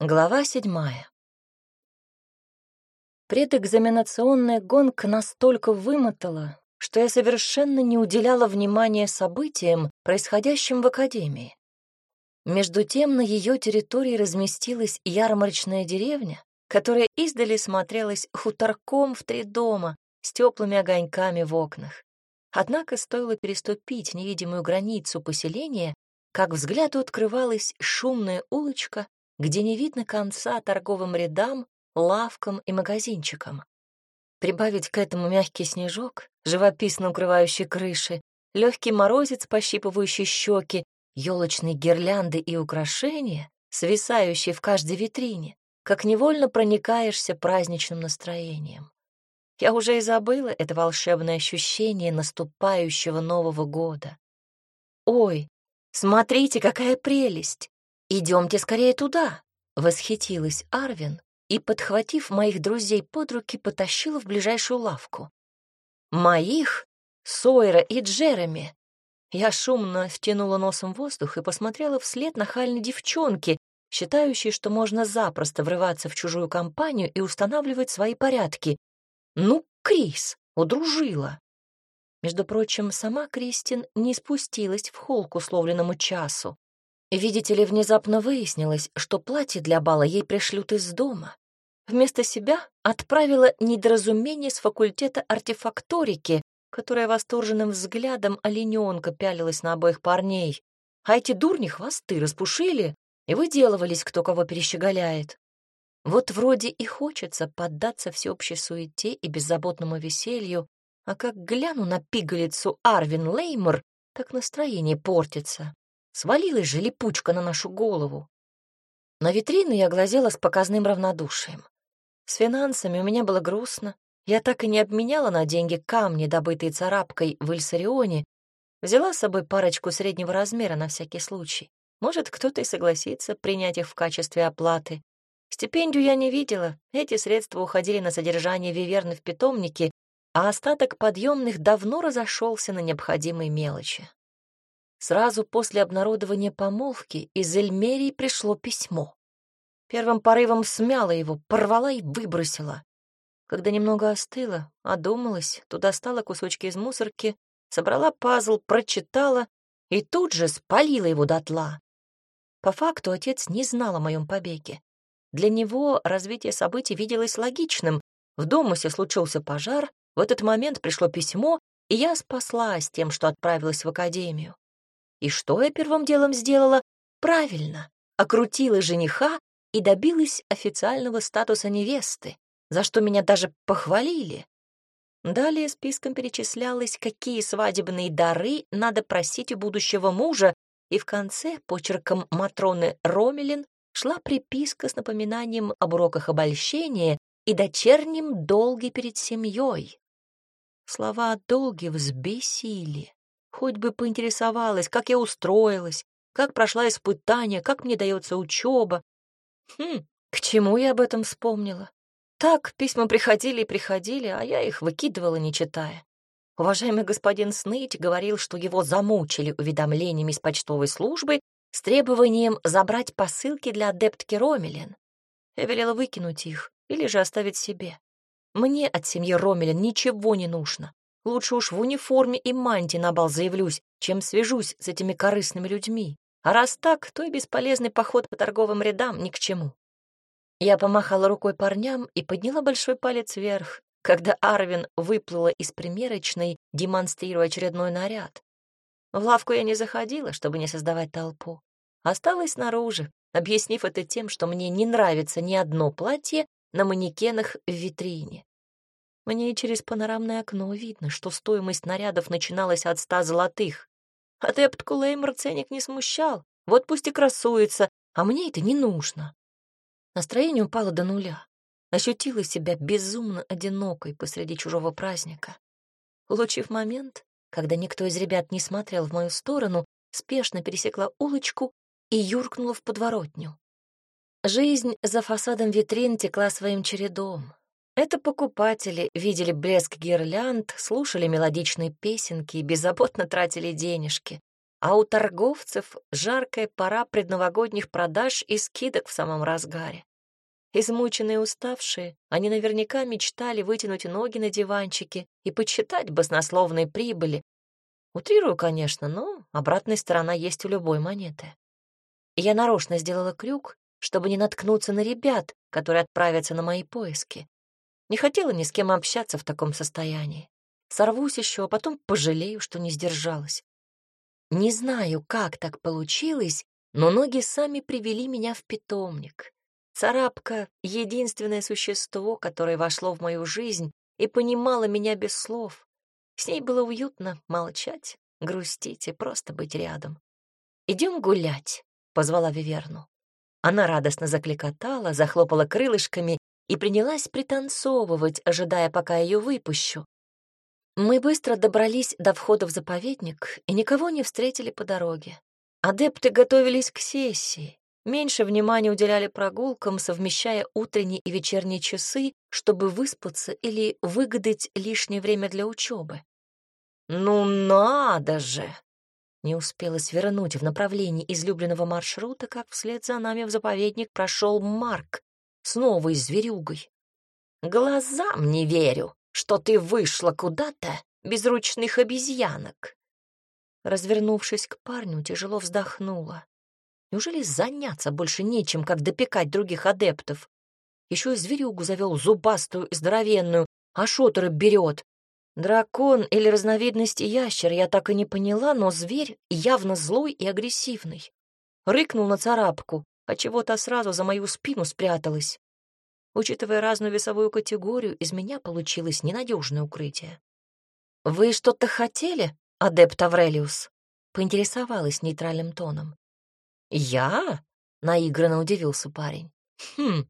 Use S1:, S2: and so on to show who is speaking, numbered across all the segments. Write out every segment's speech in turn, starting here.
S1: Глава седьмая. Предэкзаменационная гонка настолько вымотала, что я совершенно не уделяла внимания событиям, происходящим в академии. Между тем на ее территории разместилась ярмарочная деревня, которая издали смотрелась хуторком в три дома с теплыми огоньками в окнах. Однако стоило переступить невидимую границу поселения, как взгляду открывалась шумная улочка где не видно конца торговым рядам, лавкам и магазинчикам. Прибавить к этому мягкий снежок, живописно укрывающий крыши, легкий морозец, пощипывающий щеки, елочные гирлянды и украшения, свисающие в каждой витрине, как невольно проникаешься праздничным настроением. Я уже и забыла это волшебное ощущение наступающего Нового года. Ой, смотрите, какая прелесть! «Идемте скорее туда!» — восхитилась Арвин и, подхватив моих друзей под руки, потащила в ближайшую лавку. «Моих? Сойера и Джереми!» Я шумно втянула носом воздух и посмотрела вслед нахальной девчонки, считающей, что можно запросто врываться в чужую компанию и устанавливать свои порядки. «Ну, Крис, удружила!» Между прочим, сама Кристин не спустилась в холл к условленному часу. Видите ли, внезапно выяснилось, что платье для бала ей пришлют из дома. Вместо себя отправила недоразумение с факультета артефакторики, которая восторженным взглядом олененка пялилась на обоих парней. А эти дурни хвосты распушили и выделывались, кто кого перещеголяет. Вот вроде и хочется поддаться всеобщей суете и беззаботному веселью, а как гляну на пигалицу Арвин Леймор, так настроение портится. Свалилась же липучка на нашу голову. На витрины я глазела с показным равнодушием. С финансами у меня было грустно. Я так и не обменяла на деньги камни, добытые царапкой в Ильсарионе. Взяла с собой парочку среднего размера на всякий случай. Может, кто-то и согласится принять их в качестве оплаты. Стипендию я не видела. Эти средства уходили на содержание виверны в питомнике, а остаток подъемных давно разошелся на необходимые мелочи. Сразу после обнародования помолвки из Эльмерии пришло письмо. Первым порывом смяла его, порвала и выбросила. Когда немного остыла, одумалась, то достала кусочки из мусорки, собрала пазл, прочитала и тут же спалила его дотла. По факту отец не знал о моем побеге. Для него развитие событий виделось логичным. В Домусе случился пожар, в этот момент пришло письмо, и я спаслась тем, что отправилась в академию. И что я первым делом сделала? Правильно, окрутила жениха и добилась официального статуса невесты, за что меня даже похвалили. Далее списком перечислялось, какие свадебные дары надо просить у будущего мужа, и в конце почерком Матроны Ромелин шла приписка с напоминанием об уроках обольщения и дочернем долге перед семьей. Слова о долге взбесили. Хоть бы поинтересовалась, как я устроилась, как прошла испытание, как мне дается учеба. Хм, к чему я об этом вспомнила? Так, письма приходили и приходили, а я их выкидывала, не читая. Уважаемый господин Сныть говорил, что его замучили уведомлениями с почтовой службы с требованием забрать посылки для адептки Ромелин. Я велела выкинуть их или же оставить себе. Мне от семьи Ромелин ничего не нужно. Лучше уж в униформе и мантии на бал заявлюсь, чем свяжусь с этими корыстными людьми. А раз так, то и бесполезный поход по торговым рядам ни к чему. Я помахала рукой парням и подняла большой палец вверх, когда Арвин выплыла из примерочной, демонстрируя очередной наряд. В лавку я не заходила, чтобы не создавать толпу. Осталась снаружи, объяснив это тем, что мне не нравится ни одно платье на манекенах в витрине. Мне и через панорамное окно видно, что стоимость нарядов начиналась от ста золотых. Адептку Леймор ценник не смущал. Вот пусть и красуется, а мне это не нужно. Настроение упало до нуля. Ощутила себя безумно одинокой посреди чужого праздника. Улучив момент, когда никто из ребят не смотрел в мою сторону, спешно пересекла улочку и юркнула в подворотню. Жизнь за фасадом витрин текла своим чередом. Это покупатели видели блеск гирлянд, слушали мелодичные песенки и беззаботно тратили денежки. а у торговцев жаркая пора предновогодних продаж и скидок в самом разгаре. Измученные и уставшие, они наверняка мечтали вытянуть ноги на диванчике и подсчитать баснословные прибыли. Утрирую, конечно, но обратная сторона есть у любой монеты. я нарочно сделала крюк, чтобы не наткнуться на ребят, которые отправятся на мои поиски. Не хотела ни с кем общаться в таком состоянии. Сорвусь еще, а потом пожалею, что не сдержалась. Не знаю, как так получилось, но ноги сами привели меня в питомник. Царапка — единственное существо, которое вошло в мою жизнь и понимало меня без слов. С ней было уютно молчать, грустить и просто быть рядом. «Идем гулять», — позвала Виверну. Она радостно закликотала, захлопала крылышками и принялась пританцовывать, ожидая, пока ее выпущу. Мы быстро добрались до входа в заповедник и никого не встретили по дороге. Адепты готовились к сессии, меньше внимания уделяли прогулкам, совмещая утренние и вечерние часы, чтобы выспаться или выгадать лишнее время для учебы. «Ну надо же!» Не успела свернуть в направлении излюбленного маршрута, как вслед за нами в заповедник прошел Марк с новой зверюгой. «Глазам не верю!» что ты вышла куда-то без ручных обезьянок. Развернувшись к парню, тяжело вздохнула. Неужели заняться больше нечем, как допекать других адептов? Еще и зверюгу завел зубастую и здоровенную, а шотеры берет. Дракон или разновидность ящер я так и не поняла, но зверь явно злой и агрессивный. Рыкнул на царапку, а чего-то сразу за мою спину спряталась. Учитывая разную весовую категорию, из меня получилось ненадежное укрытие. «Вы что-то хотели, адепт Аврелиус?» — поинтересовалась нейтральным тоном. «Я?» — наигранно удивился парень. «Хм,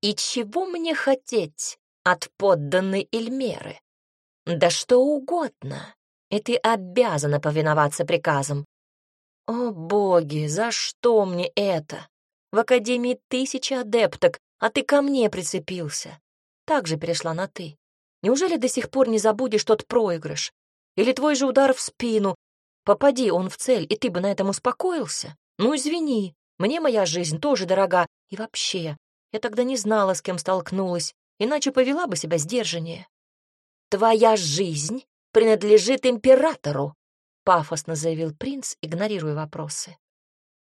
S1: и чего мне хотеть от подданной Эльмеры? Да что угодно, и ты обязана повиноваться приказам». «О, боги, за что мне это? В Академии тысячи адепток, а ты ко мне прицепился. Так же перешла на «ты». Неужели до сих пор не забудешь тот проигрыш? Или твой же удар в спину? Попади он в цель, и ты бы на этом успокоился? Ну, извини, мне моя жизнь тоже дорога. И вообще, я тогда не знала, с кем столкнулась, иначе повела бы себя сдержаннее. Твоя жизнь принадлежит императору, пафосно заявил принц, игнорируя вопросы.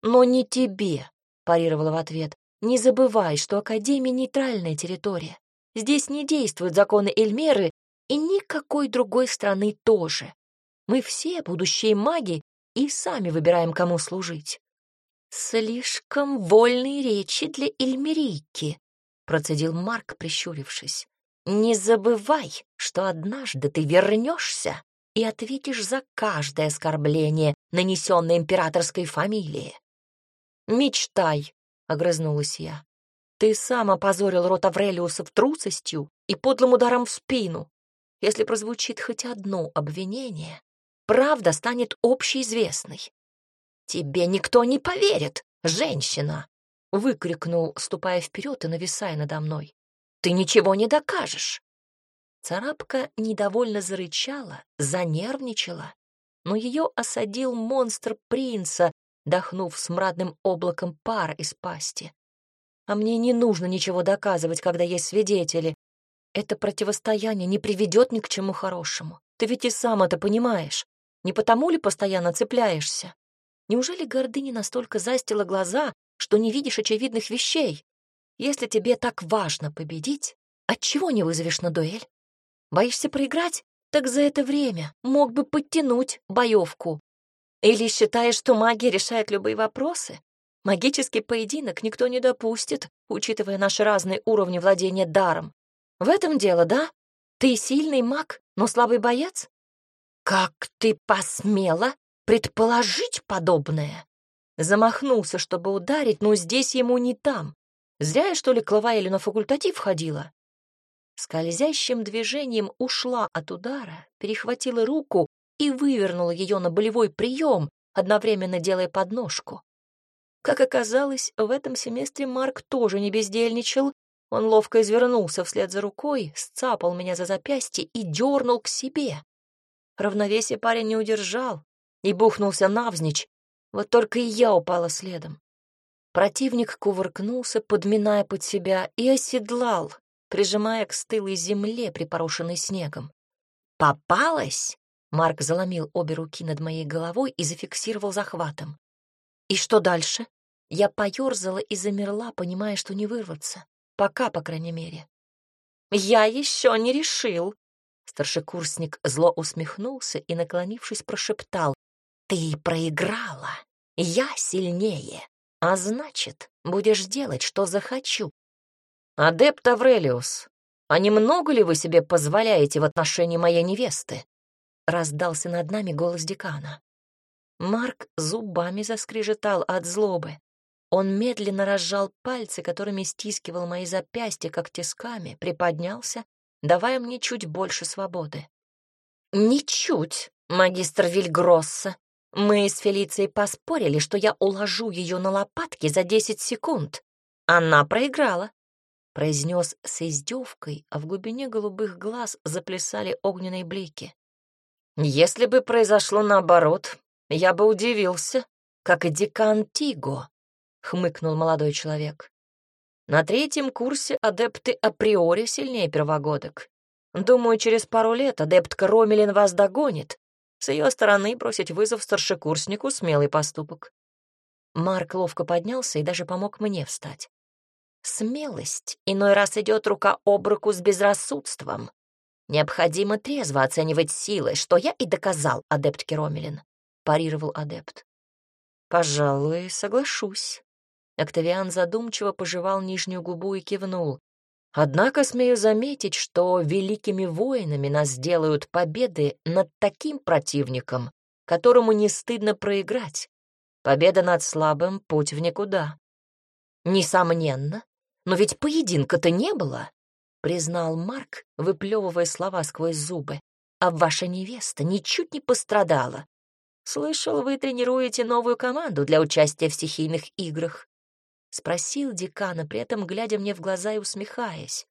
S1: Но не тебе, парировала в ответ. Не забывай, что Академия — нейтральная территория. Здесь не действуют законы Эльмеры и никакой другой страны тоже. Мы все будущие маги и сами выбираем, кому служить. Слишком вольные речи для Эльмерийки, процедил Марк, прищурившись. Не забывай, что однажды ты вернешься и ответишь за каждое оскорбление, нанесенное императорской фамилии. Мечтай, — огрызнулась я. «Ты сам опозорил рот Аврелиусов трусостью и подлым ударом в спину. Если прозвучит хоть одно обвинение, правда станет общеизвестной». «Тебе никто не поверит, женщина!» — выкрикнул, ступая вперед и нависая надо мной. «Ты ничего не докажешь!» Царапка недовольно зарычала, занервничала, но ее осадил монстр принца, дохнув смрадным облаком пара из пасти. А мне не нужно ничего доказывать, когда есть свидетели. Это противостояние не приведет ни к чему хорошему. Ты ведь и сам это понимаешь. Не потому ли постоянно цепляешься? Неужели гордыня настолько застила глаза, что не видишь очевидных вещей? Если тебе так важно победить, отчего не вызовешь на дуэль? Боишься проиграть? Так за это время мог бы подтянуть боевку. Или считаешь, что магия решает любые вопросы? Магический поединок никто не допустит, учитывая наши разные уровни владения даром. В этом дело, да? Ты сильный маг, но слабый боец? Как ты посмела предположить подобное? Замахнулся, чтобы ударить, но здесь ему не там. Зря я, что ли, к Лаваэлю на факультатив ходила? Скользящим движением ушла от удара, перехватила руку и вывернула ее на болевой прием, одновременно делая подножку. Как оказалось, в этом семестре Марк тоже не бездельничал. Он ловко извернулся вслед за рукой, сцапал меня за запястье и дернул к себе. Равновесие парень не удержал. и бухнулся навзничь, вот только и я упала следом. Противник кувыркнулся, подминая под себя, и оседлал, прижимая к стылой земле, припорошенной снегом. «Попалась?» — Марк заломил обе руки над моей головой и зафиксировал захватом. «И что дальше?» Я поёрзала и замерла, понимая, что не вырваться. Пока, по крайней мере. «Я еще не решил!» Старшекурсник зло усмехнулся и, наклонившись, прошептал. «Ты проиграла! Я сильнее! А значит, будешь делать, что захочу!» «Адепт Аврелиус, а немного ли вы себе позволяете в отношении моей невесты?» Раздался над нами голос декана. Марк зубами заскрежетал от злобы. Он медленно разжал пальцы, которыми стискивал мои запястья, как тисками, приподнялся, давая мне чуть больше свободы. «Ничуть, магистр Вильгросса. Мы с Фелицией поспорили, что я уложу ее на лопатки за десять секунд. Она проиграла», — произнес с издевкой, а в глубине голубых глаз заплясали огненные блики. «Если бы произошло наоборот, я бы удивился, как и декан Тиго», хмыкнул молодой человек. На третьем курсе адепты априори сильнее первогодок. Думаю, через пару лет адептка Ромелин вас догонит. С ее стороны бросить вызов старшекурснику — смелый поступок. Марк ловко поднялся и даже помог мне встать. Смелость иной раз идет рука об руку с безрассудством. Необходимо трезво оценивать силы, что я и доказал, адепт Керомелин, парировал адепт. Пожалуй, соглашусь. Октавиан задумчиво пожевал нижнюю губу и кивнул. Однако смею заметить, что великими воинами нас делают победы над таким противником, которому не стыдно проиграть. Победа над слабым — путь в никуда. Несомненно, но ведь поединка-то не было, признал Марк, выплевывая слова сквозь зубы. А ваша невеста ничуть не пострадала. Слышал, вы тренируете новую команду для участия в стихийных играх. — спросил декана, при этом глядя мне в глаза и усмехаясь.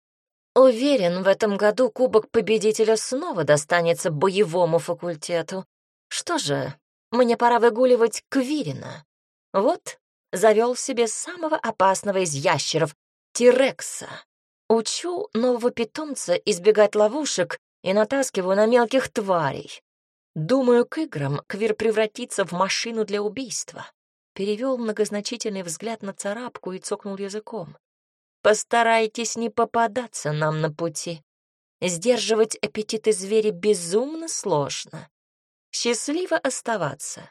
S1: «Уверен, в этом году Кубок Победителя снова достанется боевому факультету. Что же, мне пора выгуливать Квирина. Вот, завел себе самого опасного из ящеров — Тирекса. Учу нового питомца избегать ловушек и натаскиваю на мелких тварей. Думаю, к играм Квир превратится в машину для убийства перевел многозначительный взгляд на царапку и цокнул языком. «Постарайтесь не попадаться нам на пути. Сдерживать аппетиты зверя безумно сложно. Счастливо оставаться.